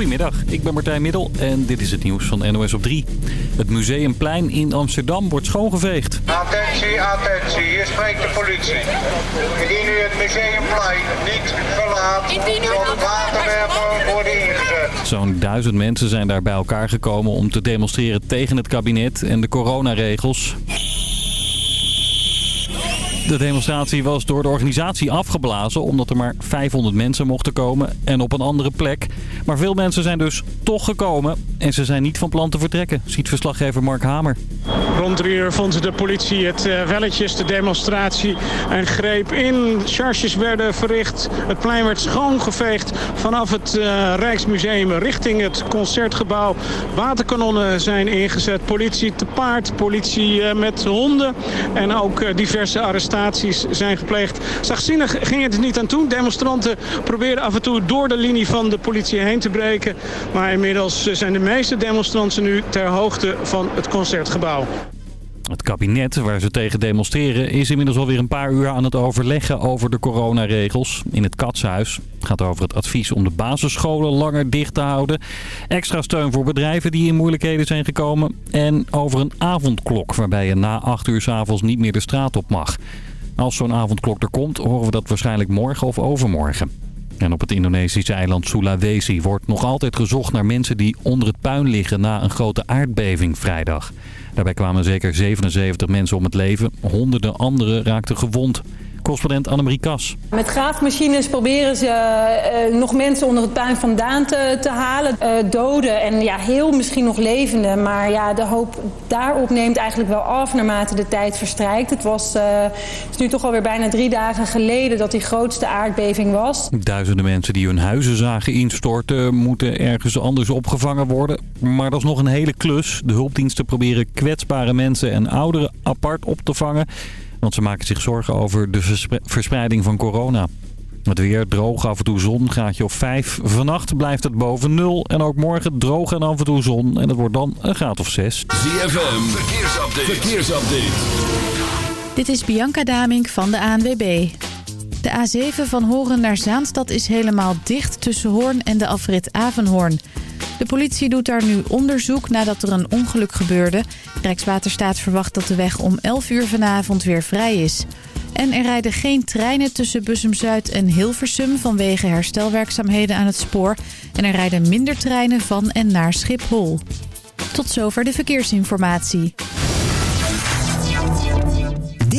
Goedemiddag, ik ben Martijn Middel en dit is het nieuws van NOS op 3. Het Museumplein in Amsterdam wordt schoongeveegd. Attentie, attentie, hier spreekt de politie. Indien u het Museumplein niet verlaat, zal de waterwerper worden ingezet. Zo'n duizend mensen zijn daar bij elkaar gekomen om te demonstreren tegen het kabinet en de coronaregels. De demonstratie was door de organisatie afgeblazen omdat er maar 500 mensen mochten komen en op een andere plek. Maar veel mensen zijn dus toch gekomen en ze zijn niet van plan te vertrekken, ziet verslaggever Mark Hamer. Rond drie uur vond de politie het uh, welletjes, de demonstratie en greep in. Charges werden verricht, het plein werd schoongeveegd vanaf het uh, Rijksmuseum richting het Concertgebouw. Waterkanonnen zijn ingezet, politie te paard, politie uh, met honden en ook diverse arrestaties zijn gepleegd. Zachtzinnig ging het niet aan toe. Demonstranten probeerden af en toe door de linie van de politie heen te breken. Maar inmiddels zijn de meeste demonstranten nu ter hoogte van het Concertgebouw. Het kabinet, waar ze tegen demonstreren, is inmiddels alweer een paar uur aan het overleggen over de coronaregels. In het Katshuis gaat over het advies om de basisscholen langer dicht te houden. Extra steun voor bedrijven die in moeilijkheden zijn gekomen. En over een avondklok waarbij je na 8 uur s avonds niet meer de straat op mag. Als zo'n avondklok er komt, horen we dat waarschijnlijk morgen of overmorgen. En op het Indonesische eiland Sulawesi wordt nog altijd gezocht naar mensen die onder het puin liggen na een grote aardbeving vrijdag. Daarbij kwamen zeker 77 mensen om het leven. Honderden anderen raakten gewond. Correspondent Annemarie Kas. Met graafmachines proberen ze uh, nog mensen onder het puin vandaan te, te halen. Uh, doden en ja, heel misschien nog levende. Maar ja, de hoop daarop neemt eigenlijk wel af naarmate de tijd verstrijkt. Het, was, uh, het is nu toch alweer bijna drie dagen geleden dat die grootste aardbeving was. Duizenden mensen die hun huizen zagen instorten moeten ergens anders opgevangen worden. Maar dat is nog een hele klus. De hulpdiensten proberen kwetsbare mensen en ouderen apart op te vangen. Want ze maken zich zorgen over de verspreiding van corona. Het weer droog, af en toe zon, graadje of 5. Vannacht blijft het boven nul. En ook morgen droog en af en toe zon. En het wordt dan een graad of 6. ZFM, verkeersupdate. verkeersupdate. Dit is Bianca Damink van de ANWB. De A7 van Horen naar Zaanstad is helemaal dicht tussen Hoorn en de afrit Avenhoorn. De politie doet daar nu onderzoek nadat er een ongeluk gebeurde. Rijkswaterstaat verwacht dat de weg om 11 uur vanavond weer vrij is. En er rijden geen treinen tussen Bussum-Zuid en Hilversum vanwege herstelwerkzaamheden aan het spoor. En er rijden minder treinen van en naar Schiphol. Tot zover de verkeersinformatie.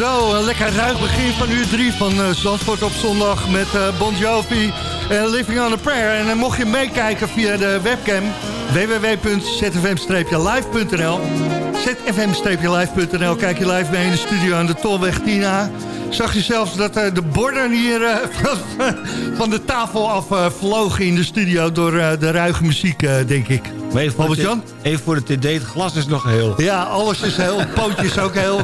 Zo, een lekker ruig begin van uur 3 van uh, op zondag met uh, Bon Jovi en Living on a Prayer. En uh, mocht je meekijken via de webcam www.zfm-live.nl zfm-live.nl Kijk je live mee in de studio aan de Tolweg Tina. Zag je zelfs dat de borden hier van de tafel af uh, vlogen in de studio door de ruige muziek, denk ik. Maar even, voor de, even voor de TD, het glas is nog heel. Ja, alles is heel, pootjes ook heel.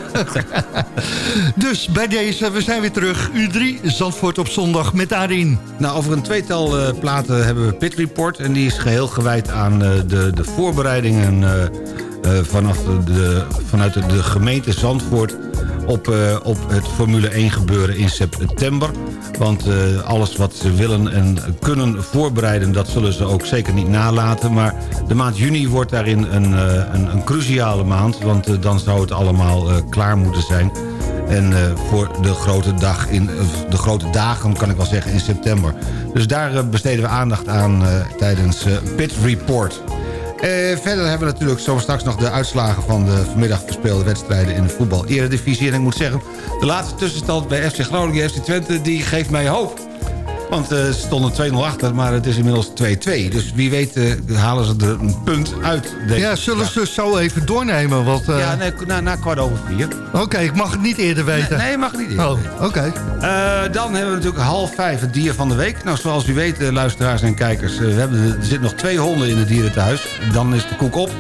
dus bij deze, we zijn weer terug. U3, Zandvoort op zondag met daarin. Nou, over een tweetal uh, platen hebben we Pit Report. En die is geheel gewijd aan uh, de, de voorbereidingen uh, vanaf de, vanuit de, de gemeente Zandvoort op, uh, op het Formule 1 gebeuren in september. Want uh, alles wat ze willen en kunnen voorbereiden... dat zullen ze ook zeker niet nalaten. Maar de maand juni wordt daarin een, uh, een, een, cruciale maand... want dan zou het allemaal klaar moeten zijn. En voor de grote, dag in, de grote dagen, kan ik wel zeggen, in september. Dus daar besteden we aandacht aan tijdens Pit Report... Uh, verder hebben we natuurlijk zo straks nog de uitslagen... van de vanmiddag gespeelde wedstrijden in de voetbal-eredivisie. En ik moet zeggen, de laatste tussenstand bij FC Groningen en FC Twente... die geeft mij hoop. Want uh, ze stonden 2-0 achter, maar het is inmiddels 2-2. Dus wie weet uh, halen ze er een punt uit. Ja, zullen ze zo even doornemen? Want, uh... Ja, nee, na, na kwart over vier. Oké, okay, ik mag het niet eerder weten. Nee, nee mag het niet eerder oh, Oké. Okay. dan hebben we natuurlijk half vijf het dier van de week. Nou, zoals u weet, luisteraars en kijkers... we hebben, er zitten nog twee honden in het dierenthuis. Dan is de koek op.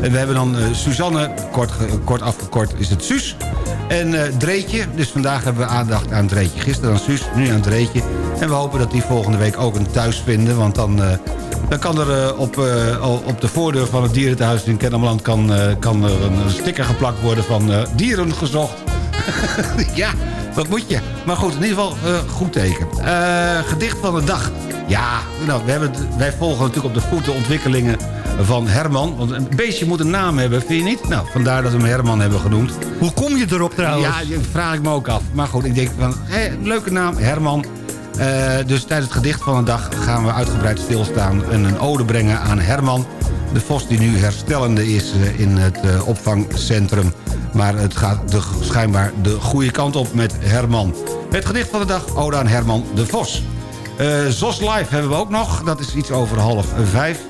En we hebben dan Suzanne, kort, kort afgekort is het Suus. En uh, Dreetje, dus vandaag hebben we aandacht aan Dreetje. Gisteren aan Suus, nu aan Dreetje. En we hopen dat die volgende week ook een thuis vinden. Want dan, uh, dan kan er op, op de voordeur van het dierentehuis in Kennemerland... kan, kan er een sticker geplakt worden van dieren gezocht. ja, wat moet je? Maar goed, in ieder geval goed teken. gedicht van de dag. Ja, nou, we hebben, wij volgen natuurlijk op de voet de ontwikkelingen van Herman. Want een beestje moet een naam hebben, vind je niet? Nou, vandaar dat we hem Herman hebben genoemd. Hoe kom je erop trouwens? Ja, dat vraag ik me ook af. Maar goed, ik denk van, hé, leuke naam, Herman. Uh, dus tijdens het gedicht van de dag gaan we uitgebreid stilstaan... en een ode brengen aan Herman. De vos die nu herstellende is uh, in het uh, opvangcentrum. Maar het gaat de, schijnbaar de goede kant op met Herman. Het gedicht van de dag, ode aan Herman de Vos. ZOS Live hebben we ook nog. Dat is iets over half vijf.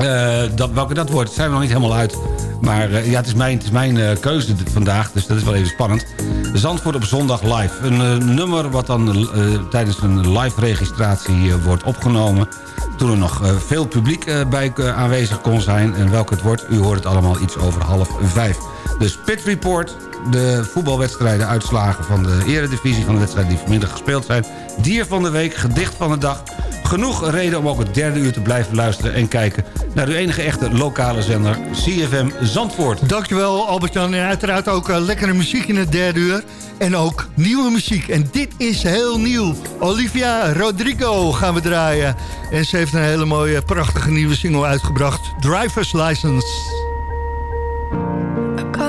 Uh, dat, welke dat wordt, zijn we nog niet helemaal uit. Maar uh, ja, het is mijn, het is mijn uh, keuze vandaag, dus dat is wel even spannend. Zandvoort op zondag live. Een nummer wat dan tijdens een live registratie wordt opgenomen. Toen er nog veel publiek bij aanwezig kon zijn. En welke het wordt, u hoort het allemaal iets over half vijf. Dus Pit Report, de voetbalwedstrijden, uitslagen van de eredivisie... van de wedstrijden die vanmiddag gespeeld zijn. Dier van de week, gedicht van de dag... Genoeg reden om ook het derde uur te blijven luisteren en kijken... naar uw enige echte lokale zender CFM Zandvoort. Dankjewel Albert-Jan. En uiteraard ook lekkere muziek in het derde uur. En ook nieuwe muziek. En dit is heel nieuw. Olivia Rodrigo gaan we draaien. En ze heeft een hele mooie, prachtige nieuwe single uitgebracht. Driver's License.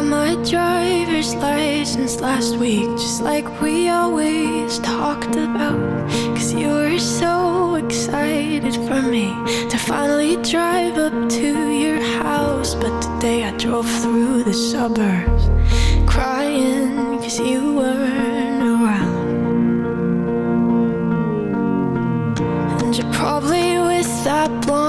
my driver's license last week, just like we always talked about. Cause you were so excited for me to finally drive up to your house. But today I drove through the suburbs crying cause you weren't with that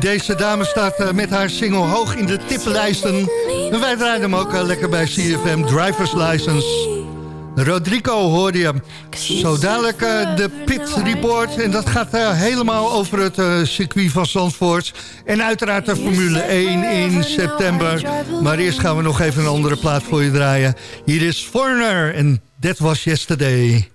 Deze dame staat eh, met haar single hoog in de tippenlijsten. En wij draaien hem ook eh, lekker bij CFM Drivers License. Rodrigo hoorde je. Zo dadelijk eh, de Pit Report. En dat gaat helemaal over het circuit van Zandvoort. En uiteraard de Formule 1 in september. Maar eerst gaan we nog even een andere plaat voor je draaien. Hier is Foreigner en That Was Yesterday.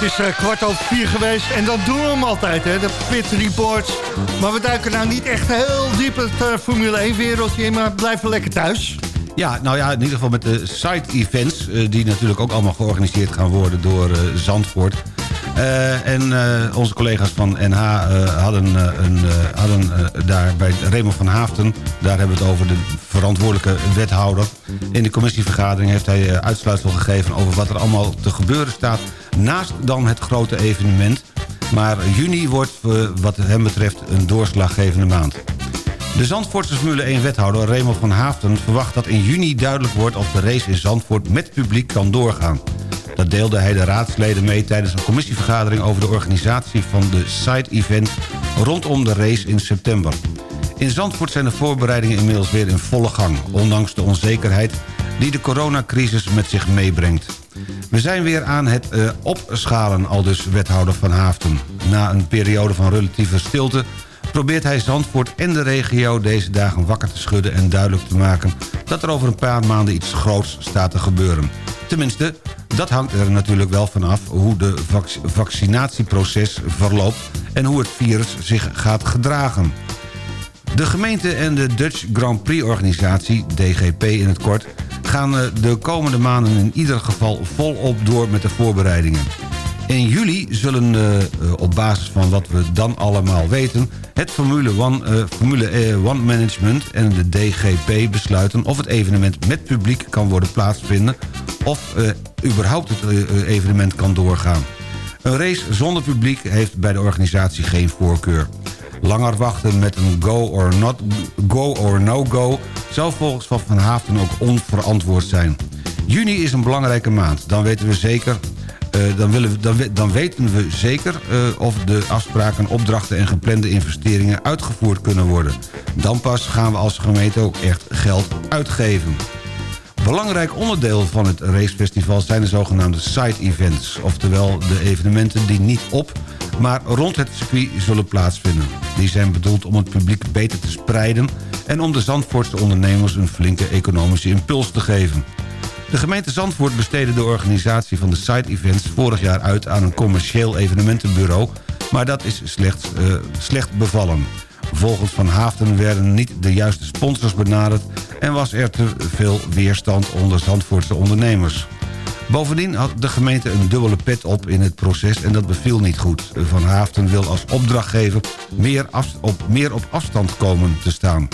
Het is eh, kwart over vier geweest en dan doen we hem altijd, hè, de Pit Reports. Maar we duiken nou niet echt heel diep het eh, Formule 1-wereldje in, maar blijven lekker thuis. Ja, nou ja, in ieder geval met de side-events... eh, die natuurlijk ook allemaal georganiseerd gaan worden door Zandvoort. En onze collega's van NH hadden, een, hadden daar bij Raymond van Haafden... daar hebben we het over de verantwoordelijke wethouder. In de commissievergadering heeft hij uitsluitsel gegeven... over wat er allemaal te gebeuren staat... naast dan het grote evenement. Maar juni wordt eh, wat hem betreft een doorslaggevende maand. De Zandvoortse Formule 1-wethouder Raymond van Haafden verwacht dat in juni duidelijk wordt of de race in Zandvoort met publiek kan doorgaan. Dat deelde hij de raadsleden mee tijdens een commissievergadering... over de organisatie van de side-event rondom de race in september. In Zandvoort zijn de voorbereidingen inmiddels weer in volle gang... ondanks de onzekerheid die de coronacrisis met zich meebrengt. We zijn weer aan het uh, opschalen, al dus wethouder Van Haften. Na een periode van relatieve stilte probeert hij Zandvoort en de regio deze dagen wakker te schudden... en duidelijk te maken dat er over een paar maanden iets groots staat te gebeuren. Tenminste, dat hangt er natuurlijk wel vanaf hoe de vac vaccinatieproces verloopt... en hoe het virus zich gaat gedragen. De gemeente en de Dutch Grand Prix organisatie, DGP in het kort... gaan de komende maanden in ieder geval volop door met de voorbereidingen. In juli zullen uh, op basis van wat we dan allemaal weten... het Formule 1, uh, Formule 1 Management en de DGP besluiten... of het evenement met publiek kan worden plaatsvinden... of überhaupt het evenement kan doorgaan. Een race zonder publiek heeft bij de organisatie geen voorkeur. Langer wachten met een go or, not, go or no go... zou volgens Van Haften ook onverantwoord zijn. Juni is een belangrijke maand. Dan weten we zeker uh, dan, willen we, dan, dan, weten we zeker uh, of de afspraken, opdrachten en geplande investeringen uitgevoerd kunnen worden. Dan pas gaan we als gemeente ook echt geld uitgeven. Belangrijk onderdeel van het racefestival zijn de zogenaamde side-events. Oftewel de evenementen die niet op, maar rond het circuit zullen plaatsvinden. Die zijn bedoeld om het publiek beter te spreiden... en om de Zandvoortse ondernemers een flinke economische impuls te geven. De gemeente Zandvoort besteedde de organisatie van de side-events... vorig jaar uit aan een commercieel evenementenbureau... maar dat is slecht, uh, slecht bevallen. Volgens Van Haften werden niet de juiste sponsors benaderd... en was er te veel weerstand onder Zandvoortse ondernemers. Bovendien had de gemeente een dubbele pet op in het proces en dat beviel niet goed. Van Haften wil als opdrachtgever meer, op, meer op afstand komen te staan.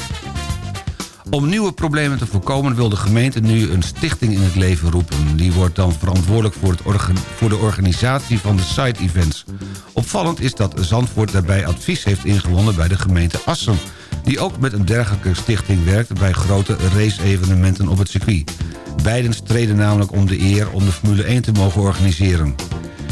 Om nieuwe problemen te voorkomen wil de gemeente nu een stichting in het leven roepen. Die wordt dan verantwoordelijk voor, het voor de organisatie van de side-events. Opvallend is dat Zandvoort daarbij advies heeft ingewonnen bij de gemeente Assen... die ook met een dergelijke stichting werkt bij grote race-evenementen op het circuit. Beiden streden namelijk om de eer om de Formule 1 te mogen organiseren.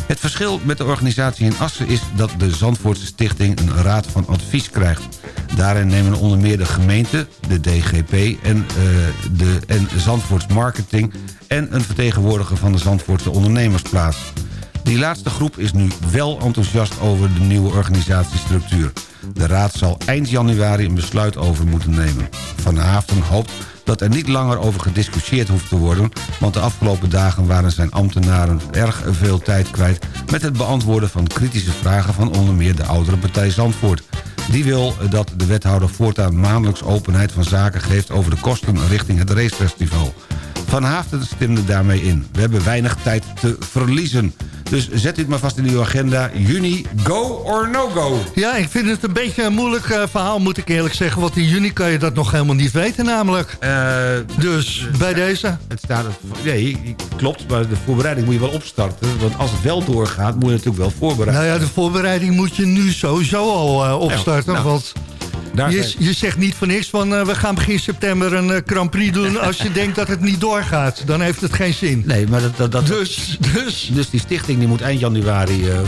Het verschil met de organisatie in Assen is dat de Zandvoortse Stichting een raad van advies krijgt. Daarin nemen onder meer de gemeente, de DGP en, uh, de, en Zandvoorts Marketing... en een vertegenwoordiger van de Zandvoortse ondernemers plaats. Die laatste groep is nu wel enthousiast over de nieuwe organisatiestructuur. De raad zal eind januari een besluit over moeten nemen. Van Haften hoopt dat er niet langer over gediscussieerd hoeft te worden... want de afgelopen dagen waren zijn ambtenaren erg veel tijd kwijt... met het beantwoorden van kritische vragen van onder meer de oudere partij Zandvoort. Die wil dat de wethouder voortaan maandelijks openheid van zaken geeft... over de kosten richting het racefestival. Van Haften stemde daarmee in. We hebben weinig tijd te verliezen. Dus zet dit maar vast in uw agenda. Juni, go or no go? Ja, ik vind het een beetje een moeilijk uh, verhaal, moet ik eerlijk zeggen. Want in juni kan je dat nog helemaal niet weten namelijk. Uh, dus bij deze. Het staat, nee, klopt, maar de voorbereiding moet je wel opstarten. Want als het wel doorgaat, moet je natuurlijk wel voorbereiden. Nou ja, de voorbereiding moet je nu sowieso al opstarten. Ja, nou. Want je, je, zegt niet voor niks van uh, we gaan begin september een uh, Grand Prix doen... als je denkt dat het niet doorgaat. Dan heeft het geen zin. Nee, maar dat, dat, dat dus, dus. dus die stichting die moet eind januari uh,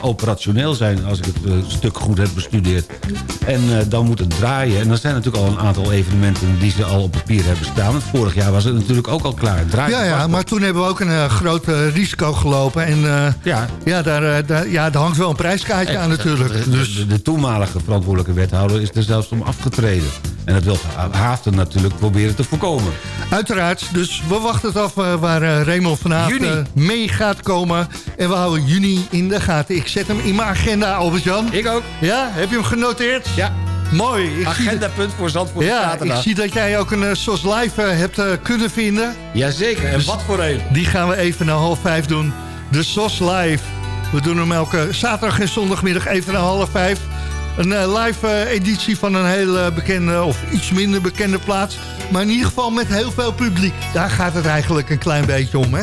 operationeel zijn... als ik het stuk goed heb bestudeerd. En dan moet het draaien. En er zijn natuurlijk al een aantal evenementen... die ze al op papier hebben staan. Want vorig jaar was het natuurlijk ook al klaar. Draaien ja, ja maar toen hebben we ook een groot risico gelopen. En ja, ja, daar, daar, ja, daar hangt wel een prijskaartje aan natuurlijk. De, dus. de, de toenmalige verantwoordelijke wethouder is er zelfs om afgetreden. En dat wil Haafden natuurlijk proberen te voorkomen. Uiteraard, dus we wachten het af uh, waar uh, Raymond vanavond mee gaat komen. En we houden juni in de gaten. Ik zet hem in mijn agenda, Albert-Jan. Ik ook. Ja, heb je hem genoteerd? Ja. Mooi. Agendapunt voor Zandvoort Ja, zaterdag. ik zie dat jij ook een SOS Live hebt kunnen vinden. Jazeker, en dus wat voor een. Die gaan we even na half vijf doen. De SOS Live. We doen hem elke zaterdag en zondagmiddag even na half vijf. Een uh, live uh, editie van een heel uh, bekende of iets minder bekende plaats. Maar in ieder geval met heel veel publiek. Daar gaat het eigenlijk een klein beetje om, hè?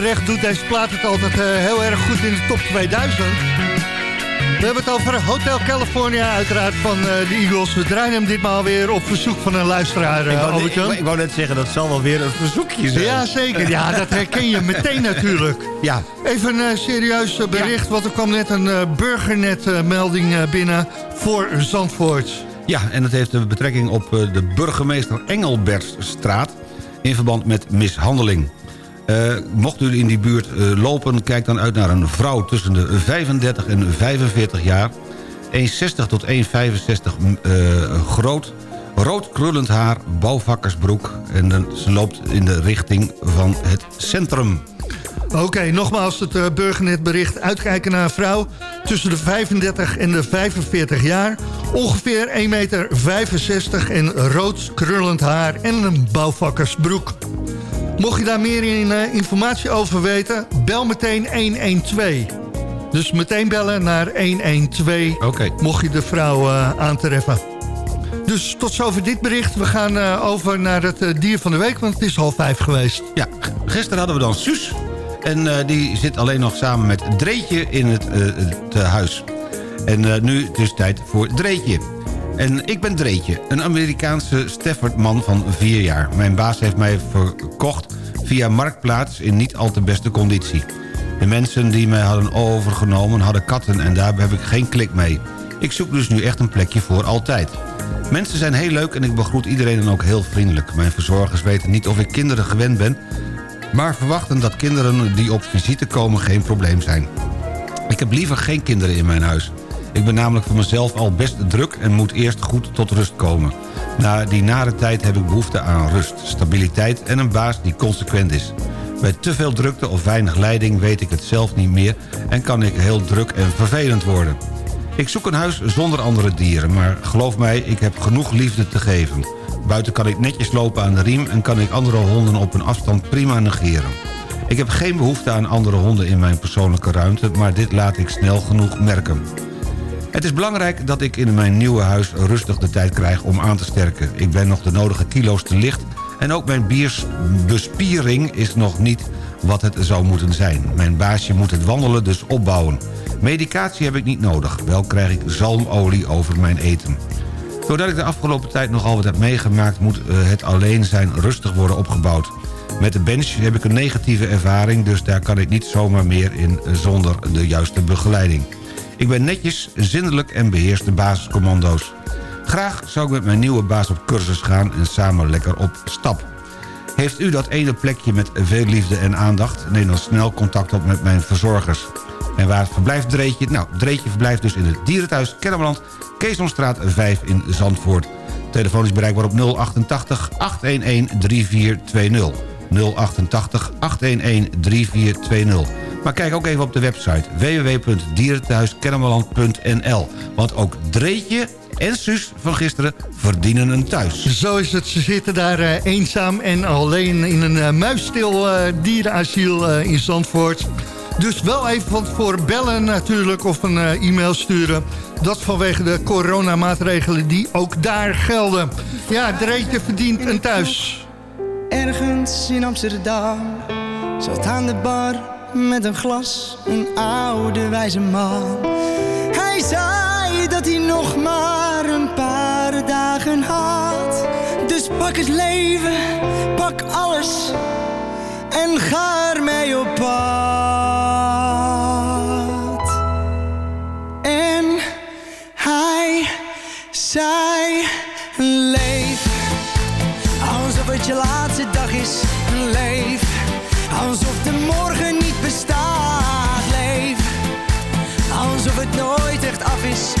Terecht doet deze plaat het altijd eh, heel erg goed in de top 2000. We hebben het over Hotel California, uiteraard van eh, de Eagles. We draaien hem ditmaal weer op verzoek van een luisteraar, Ik wou, ik, wou- ik wou net zeggen, dat zal wel weer een verzoekje zijn. Ja, zeker. Ja, dat herken je meteen natuurlijk. Ja. Even een eh, serieus eh, bericht, want er kwam net een eh, burgernet-melding eh, binnen voor Zandvoort. Ja, en dat heeft een betrekking op eh, de burgemeester Engelbertstraat... in verband met mishandeling. Eh, mocht u in die buurt eh, lopen, kijk dan uit naar een vrouw... tussen de 35 en 45 jaar. 1,60 tot 1,65 eh, groot. Rood krullend haar, bouwvakkersbroek. En ze loopt in de richting van het centrum. Oké, nogmaals het burgernetbericht. Uitkijken naar een vrouw tussen de 35 en de 45 jaar. Ongeveer 1,65 meter en rood krullend haar en een bouwvakkersbroek. Mocht je daar meer in, eh, informatie over weten, bel meteen 112. Dus meteen bellen naar 112, mocht je de vrouw eh, aantreffen. Dus tot zover dit bericht. We gaan eh, over naar het dier van de week, want het is half vijf geweest. Ja, gisteren hadden we dan Suus. En die zit alleen nog samen met Dreetje in het, het huis. En nu het is tijd voor Dreetje. En ik ben Dreetje, een Amerikaanse Staffordman van vier jaar. Mijn baas heeft mij verkocht via Marktplaats in niet al te beste conditie. De mensen die mij hadden overgenomen hadden katten en daar heb ik geen klik mee. Ik zoek dus nu echt een plekje voor altijd. Mensen zijn heel leuk en ik begroet iedereen dan ook heel vriendelijk. Mijn verzorgers weten niet of ik kinderen gewend ben... maar verwachten dat kinderen die op visite komen geen probleem zijn. Ik heb liever geen kinderen in mijn huis. Ik ben namelijk voor mezelf al best druk en moet eerst goed tot rust komen. Na die nare tijd heb ik behoefte aan rust, stabiliteit en een baas die consequent is. Bij te veel drukte of weinig leiding weet ik het zelf niet meer... en kan ik heel druk en vervelend worden. Ik zoek een huis zonder andere dieren, maar geloof mij, ik heb genoeg liefde te geven. Buiten kan ik netjes lopen aan de riem en kan ik andere honden op een afstand prima negeren. Ik heb geen behoefte aan andere honden in mijn persoonlijke ruimte... maar dit laat ik snel genoeg merken. Het is belangrijk dat ik in mijn nieuwe huis rustig de tijd krijg om aan te sterken. Ik ben nog de nodige kilo's te licht... en ook mijn biers bespiering is nog niet wat het zou moeten zijn. Mijn baasje moet het wandelen dus opbouwen. Medicatie heb ik niet nodig. Wel krijg ik zalmolie over mijn eten. Doordat ik de afgelopen tijd nogal wat heb meegemaakt... moet eh, het alleen zijn rustig worden opgebouwd. Met de bench heb ik een negatieve ervaring... dus daar kan ik niet zomaar meer in zonder de juiste begeleiding. Ik ben netjes, zindelijk en beheers de basiscommando's. Graag zou ik met mijn nieuwe baas op cursus gaan... en samen lekker op stap. Heeft u dat ene plekje met veel liefde en aandacht? Neem dan snel contact op met mijn verzorgers. En waar verblijft Dreetje? Nou, Dreetje verblijft dus in het dierenthuis Kennemerland... Keesomstraat 5 in Zandvoort. Telefoon is bereikbaar op 088 811 3420. 088 811 3420. Maar kijk ook even op de website www.dierenthuiskennemerland.nl. Want ook Dreetje en Suus van gisteren verdienen een thuis. Zo is het. Ze zitten daar eh, eenzaam en alleen in een uh, muisstil eh, dierenasiel in Zandvoort. Dus wel even van tevoren bellen natuurlijk of een e-mail sturen. Dat vanwege de coronamaatregelen die ook daar gelden. Ja, Dreetje verdient een thuis. Ergens in Amsterdam zat aan de bar met een glas een oude wijze man. Hij zei dat hij nog maar een paar dagen had. Dus pak het leven, pak alles en ga ermee op pad.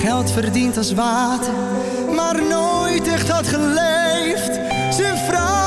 Geld verdiend als water, maar nooit echt had geleefd. Zijn vrouw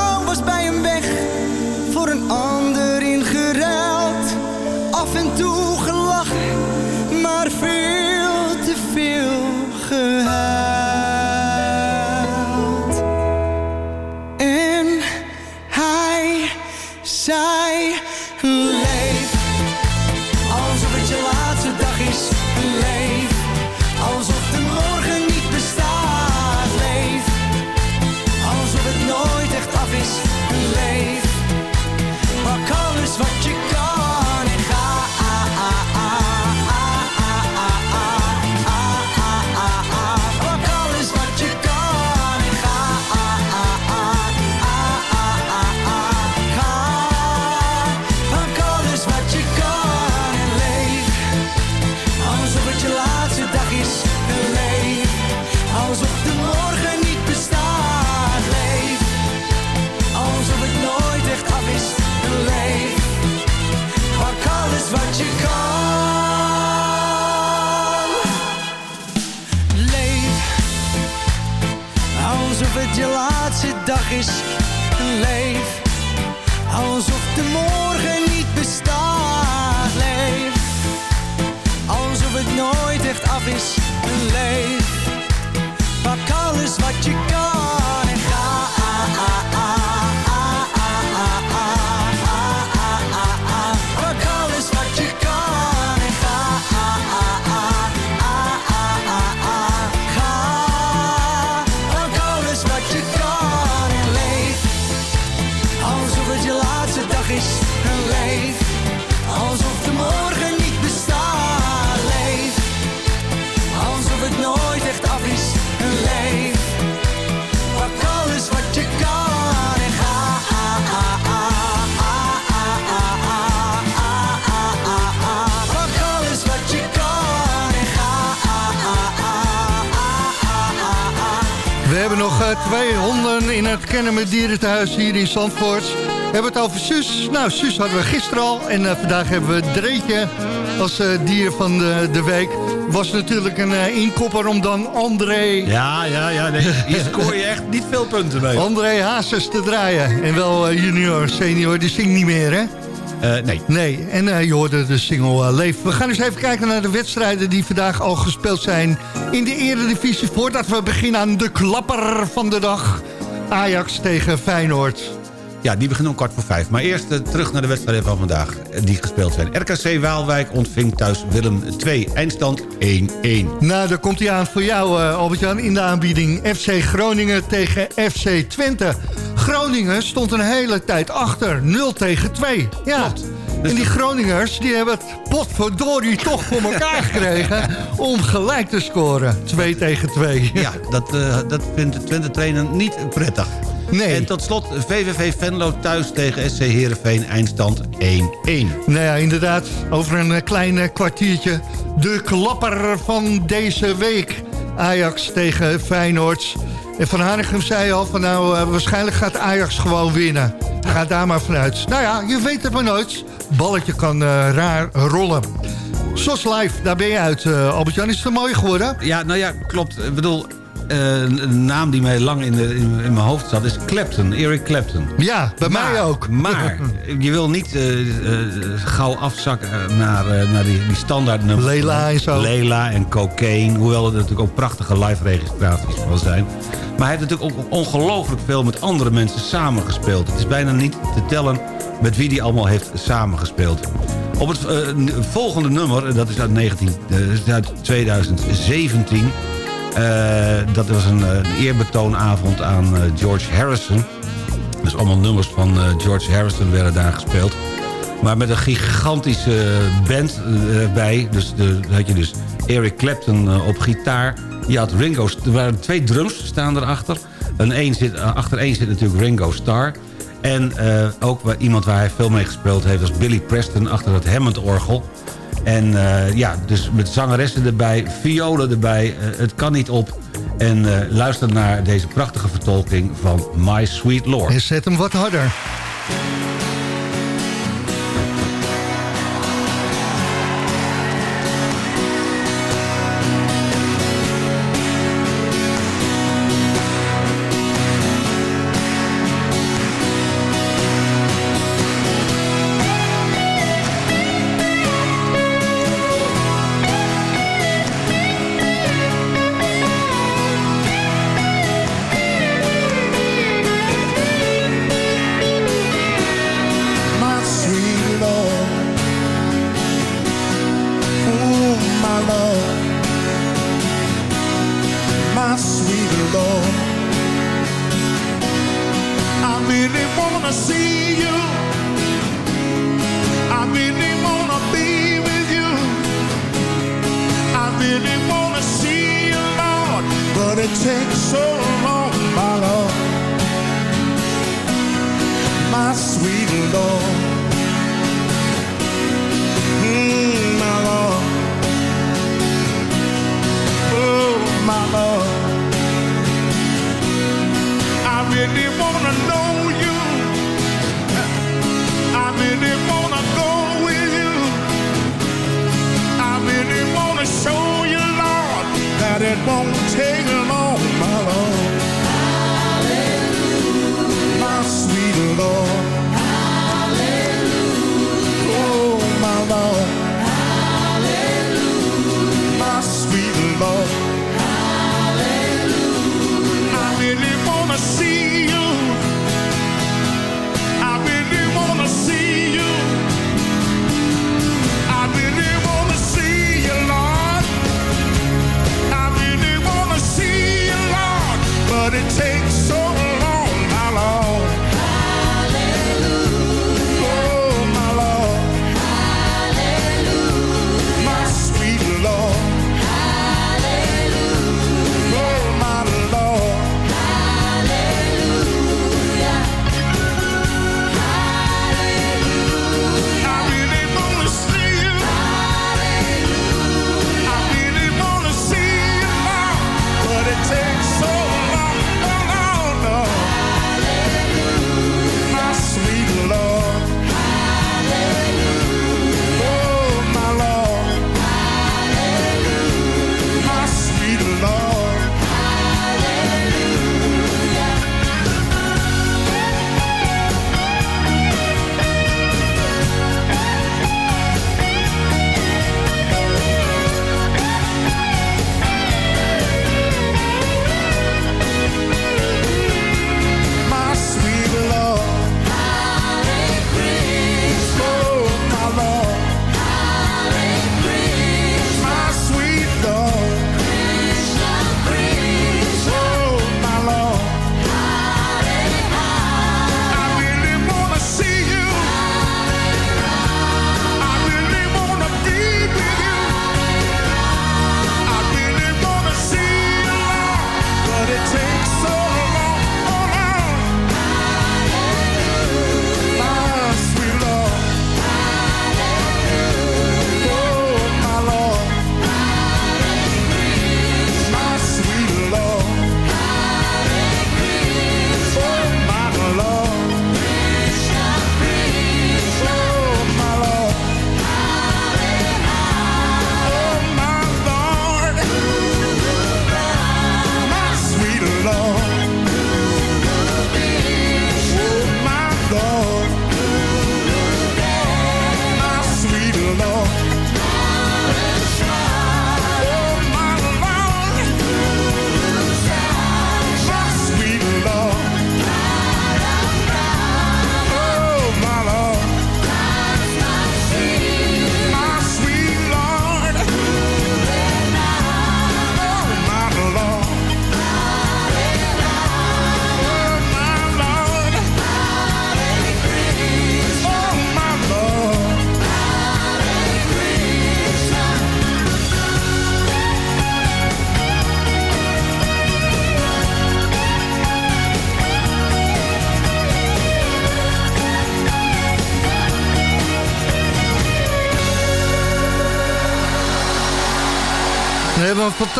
Dierentehuis hier in Zandvoort. We hebben het over Suus. Nou, Suus hadden we gisteren al. En eh, vandaag hebben we Dreetje als eh, dier van de, de week. Was natuurlijk een eh, inkopper om dan André... Ja, ja, ja. Nee, hier scoor je echt niet veel punten mee. André Hazes te draaien. En wel junior, senior, die zingt niet meer, hè? Nee. Nee, en je hoorde de single uh, Leef. We gaan eens even kijken naar de wedstrijden die vandaag al gespeeld zijn... in de Eredivisie, voordat we beginnen aan de klapper van de dag. Ajax tegen Feyenoord. Ja, die beginnen om kwart voor vijf. Maar eerst uh, terug naar de wedstrijden van vandaag uh, die gespeeld zijn. RKC Waalwijk ontving thuis Willem 2. Eindstand 1-1. Nou, daar komt hij aan voor jou, uh, Albert-Jan, in de aanbieding. FC Groningen tegen FC Twente. Groningen stond een hele tijd achter. 0 tegen 2. Ja. Klopt. Dus en die Groningers die hebben het potverdorie toch voor elkaar gekregen... om gelijk te scoren. 2 tegen 2. Ja, dat, uh, dat vindt de Twente-trainer niet prettig. Nee. En tot slot VVV Venlo thuis tegen SC Heerenveen eindstand 1-1. Nou ja, inderdaad. Over een klein kwartiertje. De klapper van deze week. Ajax tegen Feyenoord. En Van Hanegem zei al van nou, uh, waarschijnlijk gaat Ajax gewoon winnen. Ga daar maar vanuit. Nou ja, je weet het maar nooit. Balletje kan uh, raar rollen. SOS Live, daar ben je uit. Uh, Albert-Jan, is het mooi geworden? Ja, nou ja, klopt. Ik bedoel, uh, een naam die mij lang in, de, in, in, mijn hoofd zat is Clapton, Eric Clapton. Ja, bij maar, mij ook. Maar je wil niet uh, uh, gauw afzakken naar, naar die, die standaard nummers. Lela en zo. Lela en Cocaine, hoewel er natuurlijk ook prachtige live registraties van zijn. Maar hij heeft natuurlijk ook ongelooflijk veel met andere mensen samengespeeld. Het is bijna niet te tellen met wie die allemaal heeft samengespeeld. Op het volgende nummer, dat is uit, 19, uit 2017... Uh, dat was een, eerbetoonavond aan George Harrison. Dus allemaal nummers van George Harrison werden daar gespeeld. Maar met een gigantische band erbij. Dus de, had je dus Eric Clapton op gitaar. Je had Ringo... Er waren twee drums staan erachter. Een een zit, achter één zit natuurlijk Ringo Starr. En ook iemand waar hij veel mee gespeeld heeft... was Billy Preston achter het Hammond-orgel. En uh, ja, dus met zangeressen erbij, violen erbij. Uh, het kan niet op. En luister naar deze prachtige vertolking van My Sweet Lord. En zet hem wat harder.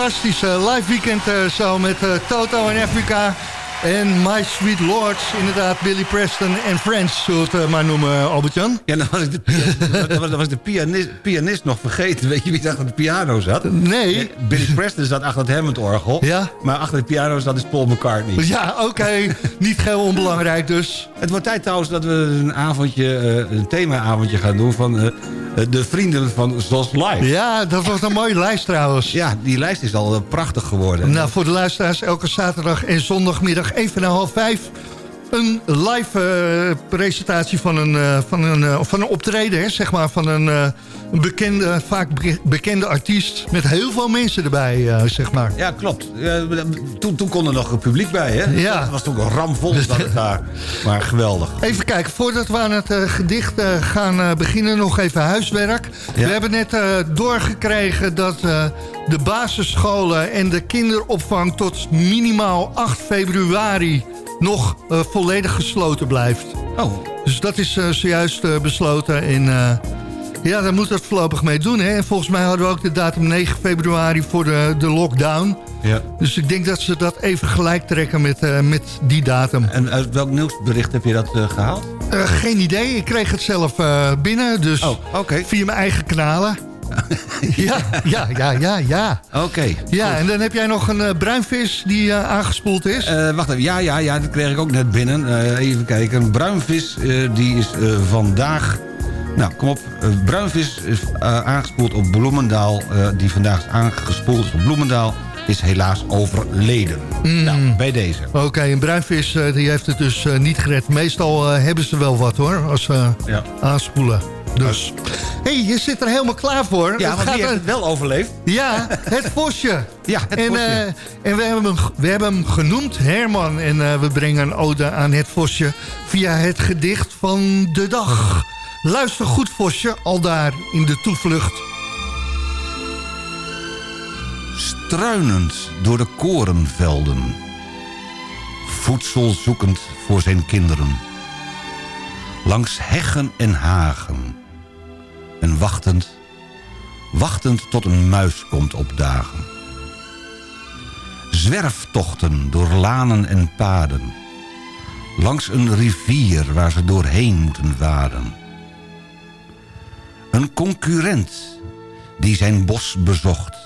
Fantastisch live weekend eh, zo met eh, Toto en Africa. En My Sweet Lords, inderdaad Billy Preston en Friends, zullen we het eh, maar noemen, Albert-Jan. Ja, dan was ik de, dan was, dan was de pianist, pianist nog vergeten. Weet je wie achter de piano zat? Nee. Billy Preston zat achter het Hammond-orgel. Ja. Maar achter de piano zat dus Paul McCartney. Ja, oké. Niet heel onbelangrijk dus. Het wordt tijd trouwens dat we een avondje, eh, een themaavondje gaan doen van eh, eh, de vrienden van Zos Live. Ja, dat was een mooie lijst trouwens. Ja, die lijst is al eh, prachtig geworden. Nou, voor de luisteraars, elke zaterdag en zondagmiddag even na half vijf... een live eh, presentatie van een, eh, van een, eh, van een optreden, hè, zeg maar, van een, een bekende, vaak be- bekende artiest... met heel veel mensen erbij, zeg maar. Ja, klopt. Toen, toen kon er nog een publiek bij, hè? Ja. Dat was toen een ramvol dat het daar. Maar geweldig. Even kijken, voordat we aan het gedicht gaan beginnen, nog even huiswerk. We hebben net doorgekregen dat de basisscholen en de kinderopvang tot minimaal 8 februari nog eh, volledig gesloten blijft. Oh. Dus dat is eh, zojuist eh, besloten en ja, daar moeten we het voorlopig mee doen. Hè? En volgens mij hadden we ook de datum 9 februari voor de, de lockdown. Ja. Dus ik denk dat ze dat even gelijk trekken met, met die datum. En uit welk nieuwsbericht heb je dat eh, gehaald? Eh, geen idee. Ik kreeg het zelf binnen, dus Oh, via mijn eigen kanalen. Ja, ja, ja, ja, ja. Oké. Ja, en dan heb jij nog een eh, bruinvis die eh, aangespoeld is. Eh, wacht even. Ja, ja, ja, dat kreeg ik ook net binnen. Even kijken. Een bruinvis, die is vandaag... Nou, kom op. Bruinvis is aangespoeld op Bloemendaal. die vandaag is aangespoeld is op Bloemendaal. Is helaas overleden. Mm. Nou, bij deze. Oké, een bruinvis die heeft het dus niet gered. Meestal hebben ze wel wat hoor, als ze Ja. aanspoelen. Dus. hey, je zit er helemaal klaar voor. Ja, Het gaat die heeft er- het wel overleefd. Ja, het vosje. Ja, het en, vosje. eh, en we hebben, hem, we hebben hem genoemd, Herman. En eh, we brengen een ode aan het vosje via het gedicht van de dag. Luister goed, vosje, al daar in de toevlucht. Struinend door de korenvelden. Voedsel zoekend voor zijn kinderen. Langs heggen en hagen. En wachtend, wachtend tot een muis komt opdagen. Zwerftochten door lanen en paden. Langs een rivier waar ze doorheen moeten waden. Een concurrent die zijn bos bezocht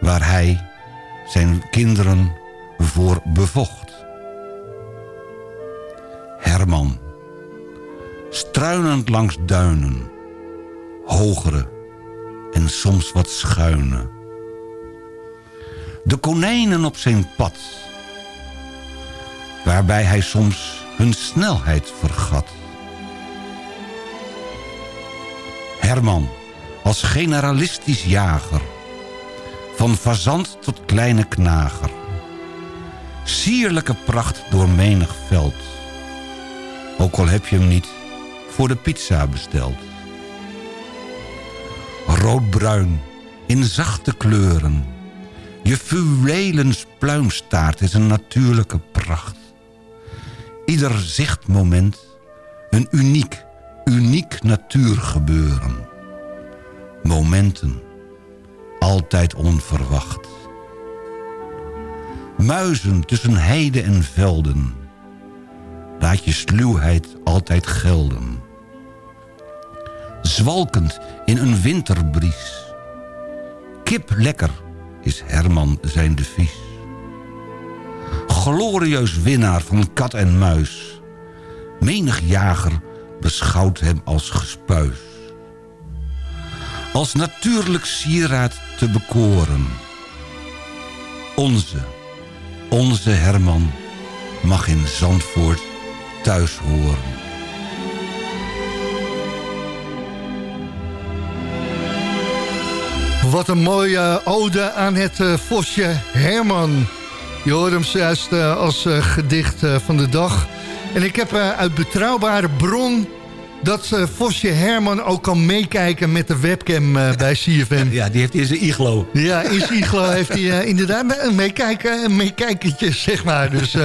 waar hij zijn kinderen voor bevocht. Herman, struinend langs duinen, hogere en soms wat schuine. De konijnen op zijn pad, waarbij hij soms hun snelheid vergat. Herman, als generalistisch jager van fazant tot kleine knager. Sierlijke pracht door menig veld. Ook al heb je hem niet voor de pizza besteld. Roodbruin, in zachte kleuren. Je fluwelen pluimstaart is een natuurlijke pracht. Ieder zichtmoment een uniek, uniek natuurgebeuren. Momenten altijd onverwacht. Muizen tussen heide en velden. Laat je sluwheid altijd gelden. Zwalkend in een winterbries. Kip lekker is Herman zijn devies. Glorieus winnaar van kat en muis. Menig jager beschouwt hem als gespuis als natuurlijk sieraad te bekoren. Onze, onze Herman mag in Zandvoort thuis horen. Wat een mooie ode aan het eh, vosje Herman. Je hoort hem juist eh, als eh, gedicht van de dag. En ik heb uit betrouwbare bron dat vosje Herman ook kan meekijken met de webcam bij CFM. Ja, die heeft in zijn iglo. Ja, in zijn iglo heeft hij inderdaad een meekijken, een meekijkertje, zeg maar. Dus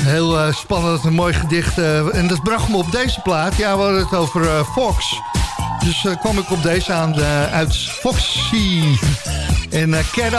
heel spannend, een mooi gedicht. en dat bracht me op deze plaat. Ja, we hadden het over eh, Fox. Dus eh, kwam ik op deze aan eh, uit Foxy. En eh Get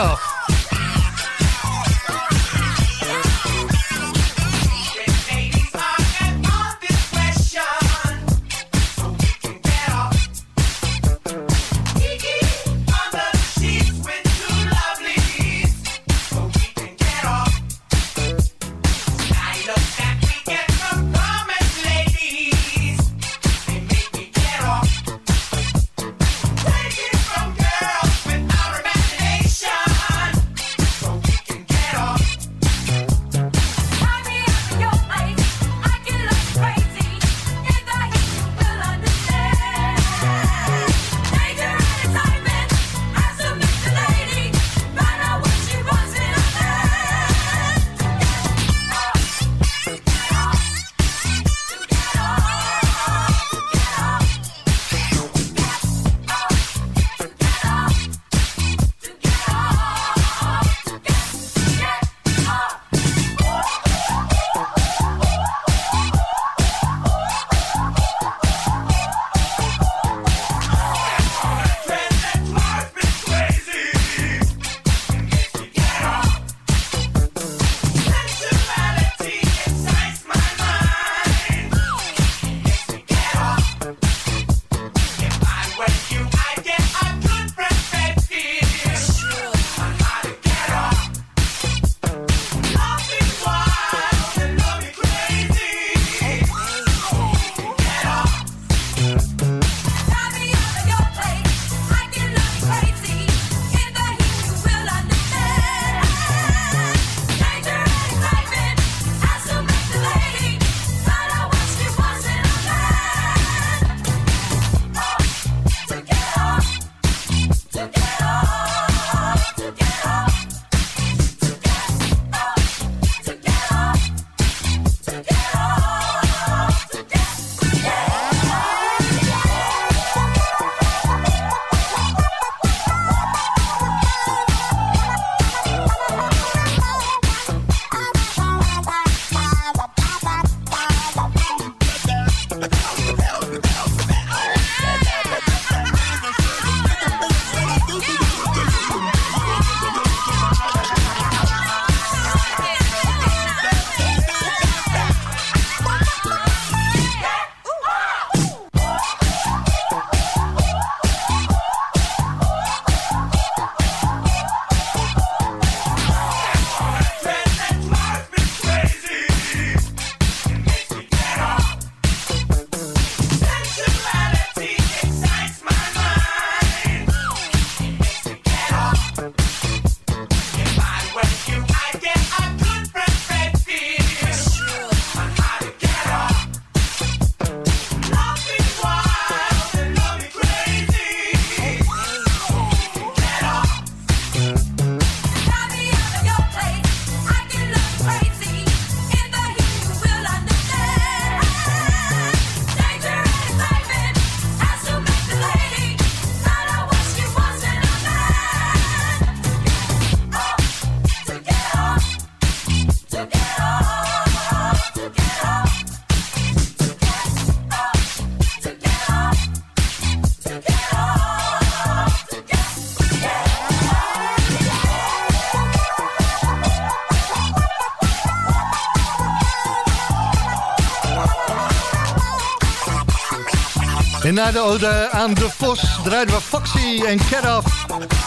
En na de ode aan de Vos draaiden we Foxy en Cat.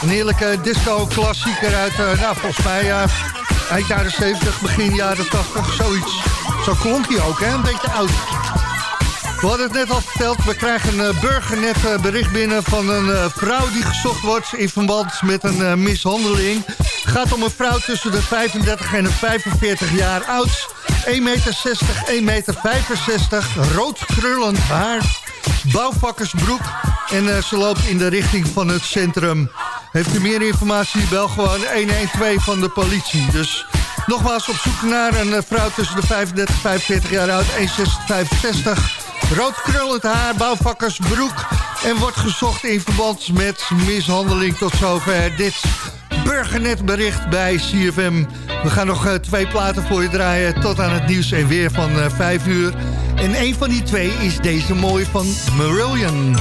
Een heerlijke disco-klassieker uit, uh, nou, volgens mij uh, eind jaren 70, begin jaren 80, zoiets. Zo klonk hij ook, hè? Een beetje oud. We hadden het net al verteld, we krijgen een uh, burgernet bericht binnen van een vrouw die gezocht wordt in verband met een mishandeling. Het gaat om een vrouw tussen de 35 en de 45 jaar oud. 1,60 meter, 1,65 meter, rood krullend haar bouwvakkersbroek. En uh, ze loopt in de richting van het centrum. Heeft u meer informatie, bel gewoon 112 van de politie. Dus nogmaals op zoek naar een uh, vrouw tussen de 35 en 45 jaar oud, 165. Rood krullend haar, bouwvakkersbroek. En wordt gezocht in verband met mishandeling tot zover. Dit burgernetbericht bij CFM. We gaan nog uh, twee platen voor je draaien tot aan het nieuws en weer van uh, 5 uur. En een van die twee is deze mooi van Marillion.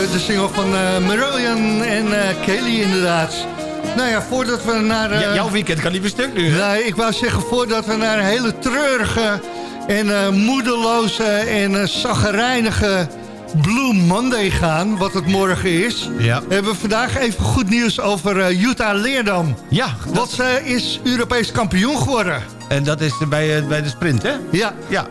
De single van eh Marillion en eh, Kelly inderdaad. Nou ja, voordat we naar... eh, Ja, jouw weekend kan niet meer stuk nu? Nee, ik wou zeggen, voordat we naar een hele treurige en eh, moedeloze en uh, zaggerijnige Blue Monday gaan, wat het morgen is, Ja. hebben we vandaag even goed nieuws over eh Utah Leerdam. Ja, Wat ze is Europees kampioen geworden. En dat is bij, eh, bij de sprint, hè? Ja. Ja.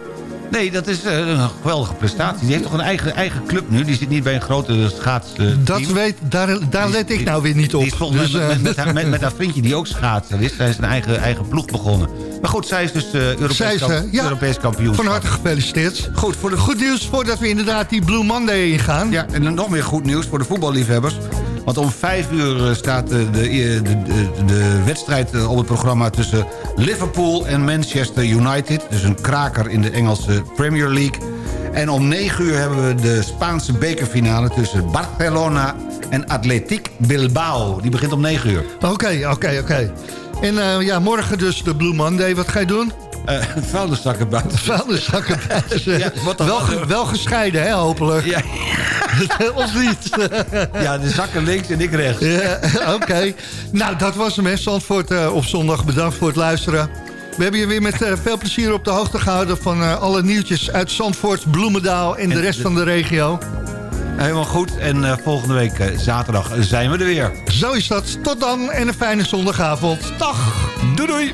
Nee, dat is eh, een geweldige prestatie. Die heeft toch een eigen, eigen club nu? Die zit niet bij een grote schaats. eh, Dat weet, daar, daar let ik nou weer niet op. Die is volgens mij Dus, met, eh, met, met, haar, met, met haar vriendje die ook schaatser is. Zij is een eigen, eigen ploeg begonnen. Maar goed, zij is dus eh, Europees, Zij is, kamp- ja, Europees kampioen. Van harte gefeliciteerd. Goed, voor de Goed nieuws voordat we inderdaad die Blue Monday ingaan. Ja, en dan nog meer goed nieuws voor de voetballiefhebbers. Want om vijf uur eh, staat de, de, de, de, de wedstrijd eh, op het programma tussen Liverpool en Manchester United. Dus een kraker in de Engelse Premier League. En om negen uur hebben we de Spaanse bekerfinale tussen Barcelona en Athletic Bilbao. Die begint om negen uur. Oké, oké, oké. En eh, ja, morgen dus de Blue Monday. Wat ga je doen? Uh, vuilniszakken buiten. Vuilniszakken buiten. Ja, wat dan wel, wel- ge- wel gescheiden, hè, hopelijk. Ja, of niet? ja, de zakken links en ik rechts. Ja, Oké. Nou, dat was hem, hè. Zandvoort eh, op zondag. Bedankt voor het luisteren. We hebben je weer met eh, veel plezier op de hoogte gehouden... van alle nieuwtjes uit Zandvoort, Bloemendaal en de rest de- van de regio. Helemaal goed. En volgende week zaterdag zijn we er weer. Zo is dat. Tot dan en een fijne zondagavond. Dag. Doei doei.